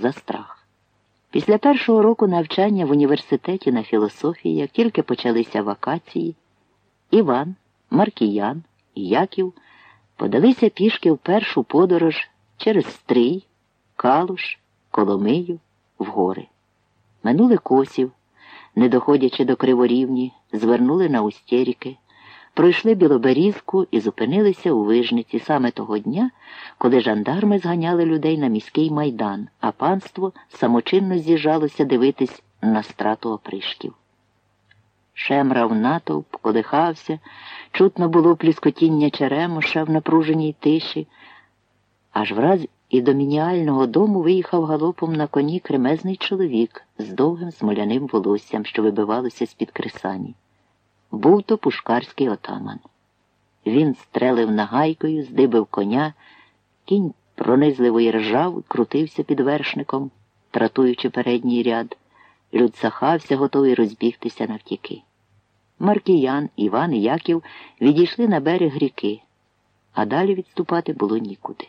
за страх. Після першого року навчання в університеті на філософії, як тільки почалися вакації, Іван, Маркіян і Яків подалися пішки в першу подорож через Стрий, Калуш, Коломию, в гори. Минули косів, не доходячи до криворівні, звернули на Устєріки, пройшли Білоберізку і зупинилися у вижниці саме того дня, коли жандарми зганяли людей на міський майдан, а панство самочинно з'їжджалося дивитись на страту опришків. Шемрав натовп, колихався, чутно було пліскотіння черемоша в напруженій тиші, аж враз і до мініального дому виїхав галопом на коні кремезний чоловік з довгим смоляним волоссям, що вибивалося з-під кресані. Був то пушкарський отаман. Він стрелив нагайкою, здибив коня, кінь пронизливо й ржав, крутився під вершником, тратуючи передній ряд. Люд сахався, готовий розбігтися навтіки. Маркіян, Іван і Яків відійшли на берег ріки, а далі відступати було нікуди.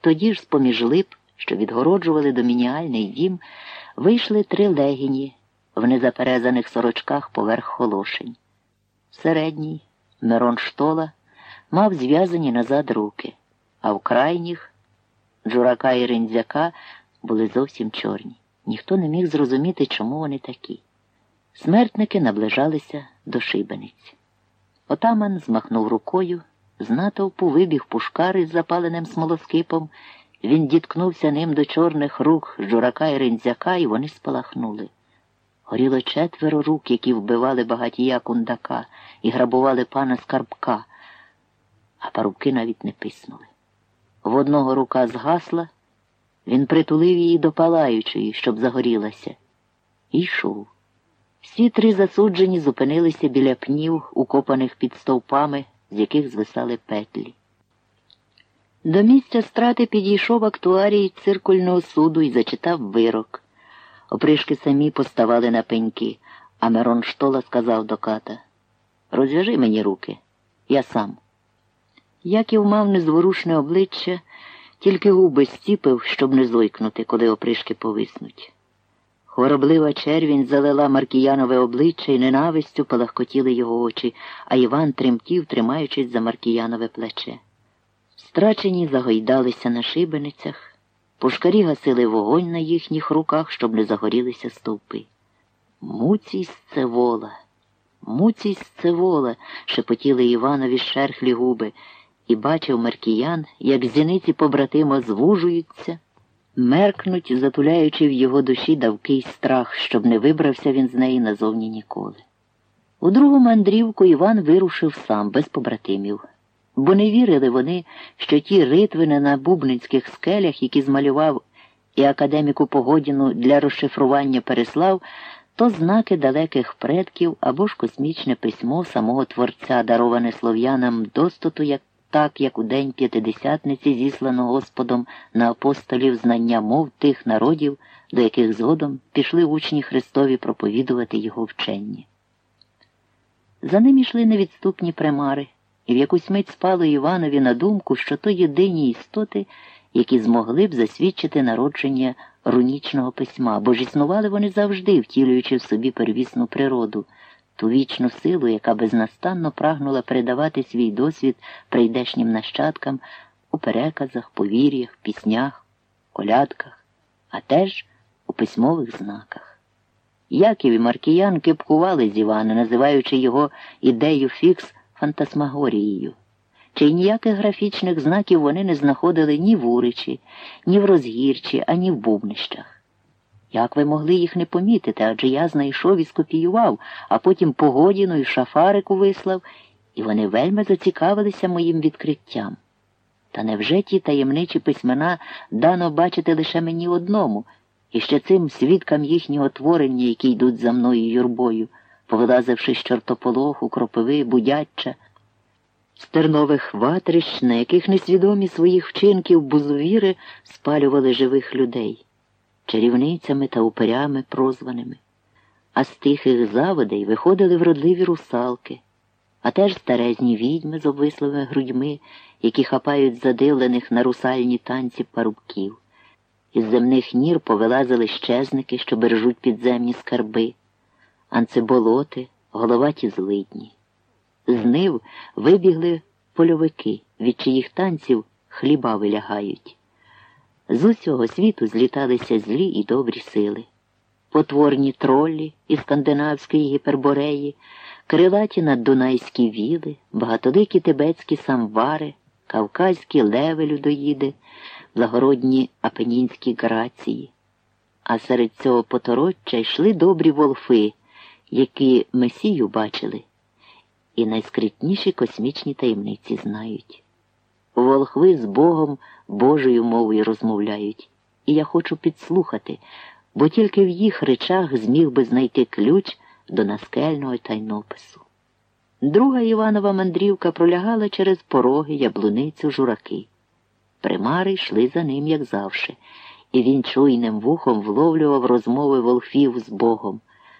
Тоді ж, з поміж лип, що відгороджували домініальний дім, вийшли три легіні в незаперезаних сорочках поверх холошень. Середній, Мирон Штола, мав зв'язані назад руки, а в крайніх Джурака і Риндзяка були зовсім чорні. Ніхто не міг зрозуміти, чому вони такі. Смертники наближалися до шибениць. Отаман змахнув рукою, з натовпу вибіг пушкар із запаленим смолоскипом. Він діткнувся ним до чорних рук журака і ринзяка, і вони спалахнули. Горіло четверо рук, які вбивали багатія кундака і грабували пана скарбка, а парубки навіть не писнули. В одного рука згасла, він притулив її до палаючої, щоб загорілася, і йшов. Всі три засуджені зупинилися біля пнів, укопаних під стовпами, з яких звисали петлі. До місця страти підійшов актуарій циркульного суду і зачитав вирок. Опришки самі поставали на пеньки, а Мирон Штола сказав до ката Розв'яжи мені руки, я сам. Яків мав незворушне обличчя, тільки губи стіпив, щоб не зойкнути, коли опришки повиснуть. Хвороблива червінь залила Маркіянове обличчя і ненавистю палахкотіли його очі, а Іван тремтів, тримаючись за Маркіянове плече. Страчені загойдалися на шибеницях, пушкарі гасили вогонь на їхніх руках, щоб не загорілися стовпи. Муцість це вола, муцість це вола, шепотіли Іванові шерхлі губи, і бачив Маркіян, як зіниці побратима звужуються меркнуть, затуляючи в його душі давкий страх, щоб не вибрався він з неї назовні ніколи. У другу мандрівку Іван вирушив сам, без побратимів, бо не вірили вони, що ті ритвини на бубницьких скелях, які змалював і академіку Погодіну для розшифрування переслав, то знаки далеких предків або ж космічне письмо самого Творця, дароване слов'янам достоту як так як у день п'ятидесятниці зіслано Господом на апостолів знання мов тих народів, до яких згодом пішли учні Христові проповідувати його вчення. За ним йшли невідступні примари, і в якусь мить спало Іванові на думку, що то єдині істоти, які змогли б засвідчити народження рунічного письма, бо ж існували вони завжди, втілюючи в собі первісну природу ту вічну силу, яка безнастанно прагнула передавати свій досвід прийдешнім нащадкам у переказах, повір'ях, піснях, колядках, а теж у письмових знаках. Яків і Маркіян кипкували з Івана, називаючи його ідею фікс фантасмагорією. Чи ніяких графічних знаків вони не знаходили ні в Уричі, ні в Розгірчі, ані в Бубнищах. Як ви могли їх не помітити, адже я знайшов і скопіював, а потім погодіну і шафарику вислав, і вони вельми зацікавилися моїм відкриттям. Та невже ті таємничі письмена дано бачити лише мені одному, і ще цим свідкам їхнього творення, які йдуть за мною юрбою, повилазивши з чортополоху, кропиви, будячча, з тернових ватрищ, на яких несвідомі своїх вчинків бузовіри спалювали живих людей чарівницями та упирями прозваними, а з тихих заводей виходили вродливі русалки, а теж старезні відьми з обвислими грудьми, які хапають задивлених на русальні танці парубків. Із земних нір повилазили щезники, що бережуть підземні скарби, анцеболоти, головаті злидні. З нив вибігли польовики, від чиїх танців хліба вилягають. З усього світу зліталися злі і добрі сили. Потворні троллі із скандинавської гіпербореї, крилаті наддунайські віли, багатоликі тибетські самвари, кавказькі леви людоїди, благородні апенінські грації. А серед цього потороччя йшли добрі волфи, які месію бачили, і найскритніші космічні таємниці знають. Волхви з Богом Божою мовою розмовляють, і я хочу підслухати, бо тільки в їх речах зміг би знайти ключ до наскельного тайнопису. Друга Іванова мандрівка пролягала через пороги, яблуницю, жураки. Примари йшли за ним, як завше, і він чуйним вухом вловлював розмови волфів з Богом.